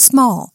small.